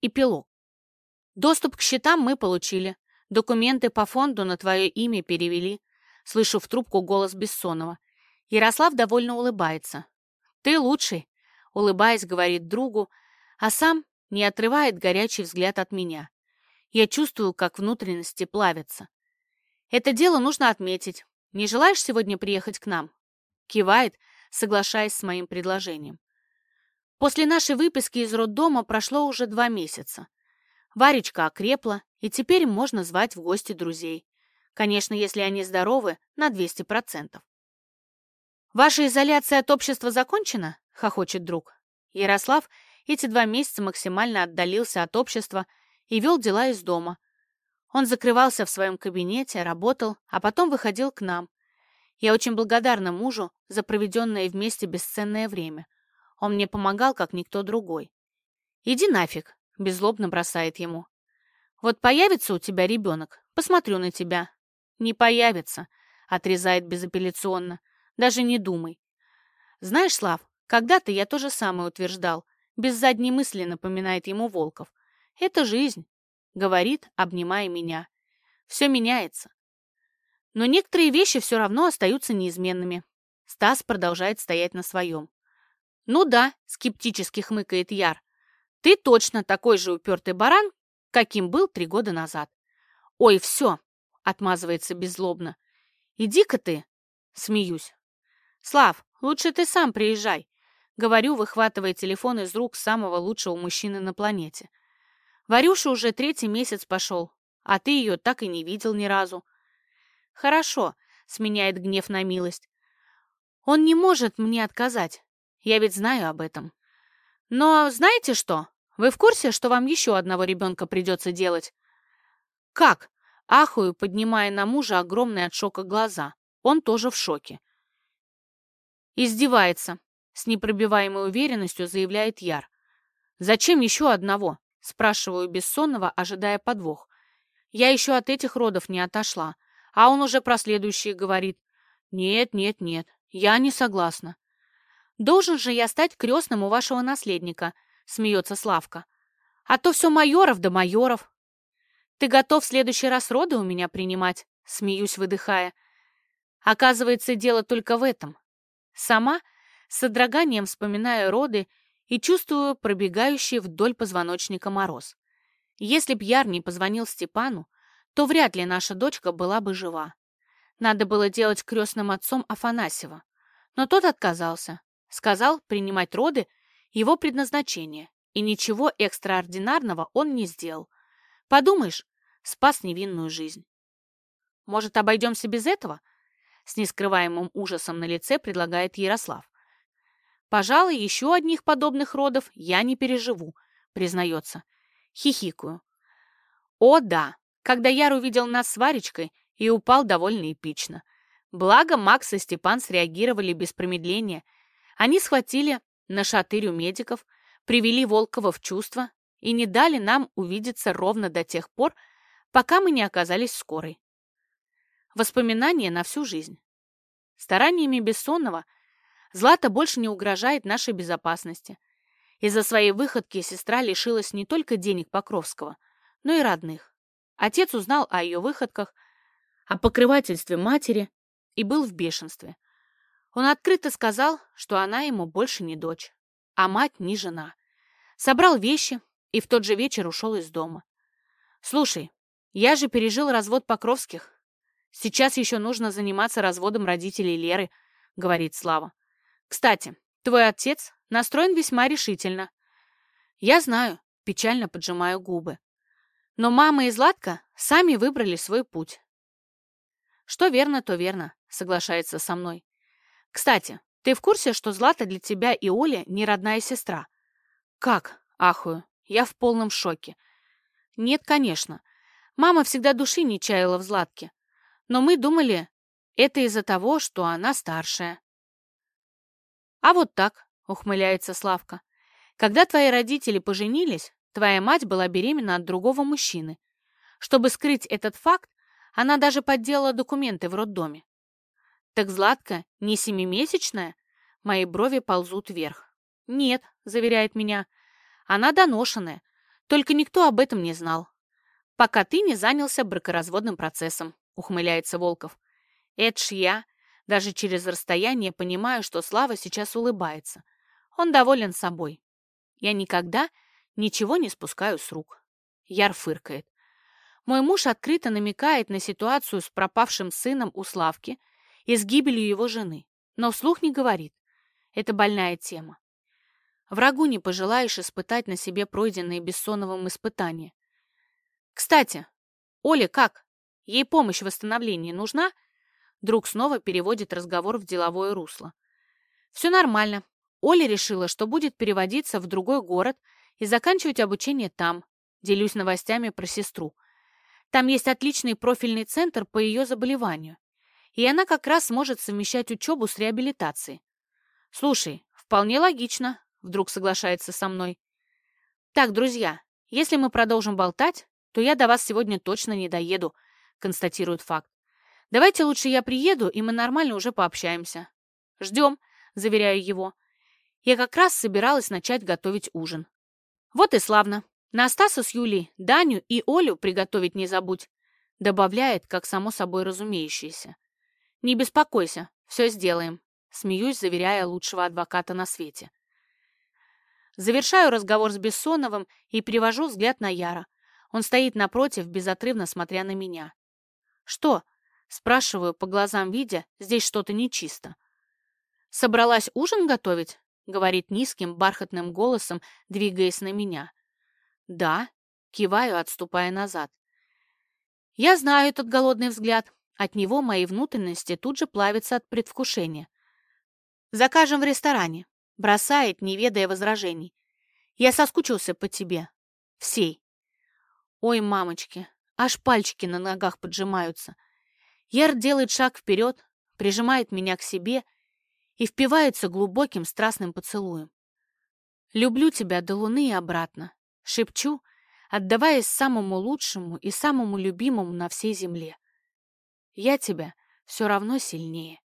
Эпилог. Доступ к счетам мы получили. Документы по фонду на твое имя перевели. Слышу в трубку голос Бессонова. Ярослав довольно улыбается. «Ты лучший», — улыбаясь, говорит другу, а сам не отрывает горячий взгляд от меня. Я чувствую, как внутренности плавятся. Это дело нужно отметить. Не желаешь сегодня приехать к нам? Кивает, соглашаясь с моим предложением. После нашей выписки из роддома прошло уже два месяца. Варечка окрепла, и теперь можно звать в гости друзей. Конечно, если они здоровы, на 200%. «Ваша изоляция от общества закончена?» — хохочет друг. Ярослав эти два месяца максимально отдалился от общества и вел дела из дома. Он закрывался в своем кабинете, работал, а потом выходил к нам. Я очень благодарна мужу за проведенное вместе бесценное время. Он мне помогал, как никто другой. «Иди нафиг», — беззлобно бросает ему. «Вот появится у тебя ребенок, посмотрю на тебя». «Не появится», — отрезает безапелляционно. «Даже не думай». «Знаешь, Слав, когда-то я то же самое утверждал. Без задней мысли напоминает ему Волков. Это жизнь, говорит, обнимая меня. Все меняется. Но некоторые вещи все равно остаются неизменными. Стас продолжает стоять на своем. «Ну да», — скептически хмыкает Яр. «Ты точно такой же упертый баран, каким был три года назад». «Ой, все», — отмазывается беззлобно. «Иди-ка ты», — смеюсь. «Слав, лучше ты сам приезжай», — говорю, выхватывая телефон из рук самого лучшего мужчины на планете. Варюша уже третий месяц пошел, а ты ее так и не видел ни разу. Хорошо, сменяет гнев на милость. Он не может мне отказать. Я ведь знаю об этом. Но знаете что? Вы в курсе, что вам еще одного ребенка придется делать? Как? Ахую, поднимая на мужа огромные от шока глаза. Он тоже в шоке. Издевается. С непробиваемой уверенностью заявляет Яр. Зачем еще одного? Спрашиваю Бессонного, ожидая подвох. Я еще от этих родов не отошла, а он уже про следующие говорит. Нет, нет, нет, я не согласна. Должен же я стать крестным у вашего наследника, смеется Славка. А то все майоров да майоров. Ты готов в следующий раз роды у меня принимать? Смеюсь, выдыхая. Оказывается, дело только в этом. Сама, с содроганием вспоминаю роды и чувствую пробегающий вдоль позвоночника мороз. Если б Яр не позвонил Степану, то вряд ли наша дочка была бы жива. Надо было делать крестным отцом Афанасьева, но тот отказался. Сказал принимать роды его предназначение, и ничего экстраординарного он не сделал. Подумаешь, спас невинную жизнь. Может, обойдемся без этого? С нескрываемым ужасом на лице предлагает Ярослав. Пожалуй, еще одних подобных родов я не переживу, признается. Хихикаю. О, да, когда Яр увидел нас с Варечкой и упал довольно эпично. Благо, Макс и Степан среагировали без промедления. Они схватили на шатырю медиков, привели Волкова в чувство и не дали нам увидеться ровно до тех пор, пока мы не оказались скорой. Воспоминания на всю жизнь. Стараниями Бессонного – Злата больше не угрожает нашей безопасности. Из-за своей выходки сестра лишилась не только денег Покровского, но и родных. Отец узнал о ее выходках, о покрывательстве матери и был в бешенстве. Он открыто сказал, что она ему больше не дочь, а мать не жена. Собрал вещи и в тот же вечер ушел из дома. «Слушай, я же пережил развод Покровских. Сейчас еще нужно заниматься разводом родителей Леры», — говорит Слава. Кстати, твой отец настроен весьма решительно. Я знаю, печально поджимаю губы. Но мама и Златка сами выбрали свой путь. Что верно, то верно, соглашается со мной. Кстати, ты в курсе, что Злата для тебя и Оля не родная сестра? Как? Ахую. Я в полном шоке. Нет, конечно. Мама всегда души не чаяла в Златке. Но мы думали, это из-за того, что она старшая. «А вот так», — ухмыляется Славка. «Когда твои родители поженились, твоя мать была беременна от другого мужчины. Чтобы скрыть этот факт, она даже подделала документы в роддоме. Так Златка не семимесячная? Мои брови ползут вверх. Нет, заверяет меня, она доношенная. Только никто об этом не знал. Пока ты не занялся бракоразводным процессом, ухмыляется Волков. Это ж я. Даже через расстояние понимаю, что Слава сейчас улыбается. Он доволен собой. Я никогда ничего не спускаю с рук. Яр фыркает. Мой муж открыто намекает на ситуацию с пропавшим сыном у Славки и с гибелью его жены, но вслух не говорит. Это больная тема. Врагу не пожелаешь испытать на себе пройденные Бессоновым испытания. Кстати, Оле как? Ей помощь в восстановлении нужна? Друг снова переводит разговор в деловое русло. Все нормально. Оля решила, что будет переводиться в другой город и заканчивать обучение там. Делюсь новостями про сестру. Там есть отличный профильный центр по ее заболеванию. И она как раз сможет совмещать учебу с реабилитацией. Слушай, вполне логично, вдруг соглашается со мной. Так, друзья, если мы продолжим болтать, то я до вас сегодня точно не доеду, констатирует факт. Давайте лучше я приеду, и мы нормально уже пообщаемся. Ждем, заверяю его. Я как раз собиралась начать готовить ужин. Вот и славно. На Стаса с Юлей, Даню и Олю приготовить не забудь. Добавляет, как само собой разумеющееся. Не беспокойся, все сделаем. Смеюсь, заверяя лучшего адвоката на свете. Завершаю разговор с Бессоновым и перевожу взгляд на Яра. Он стоит напротив, безотрывно смотря на меня. «Что?» — спрашиваю, по глазам видя, здесь что-то нечисто. «Собралась ужин готовить?» — говорит низким, бархатным голосом, двигаясь на меня. «Да», — киваю, отступая назад. Я знаю этот голодный взгляд. От него мои внутренности тут же плавятся от предвкушения. «Закажем в ресторане», — бросает, не ведая возражений. «Я соскучился по тебе. Всей». Ой, мамочки, аж пальчики на ногах поджимаются. Яр делает шаг вперед, прижимает меня к себе и впивается глубоким страстным поцелуем. «Люблю тебя до луны и обратно», — шепчу, отдаваясь самому лучшему и самому любимому на всей земле. «Я тебя все равно сильнее».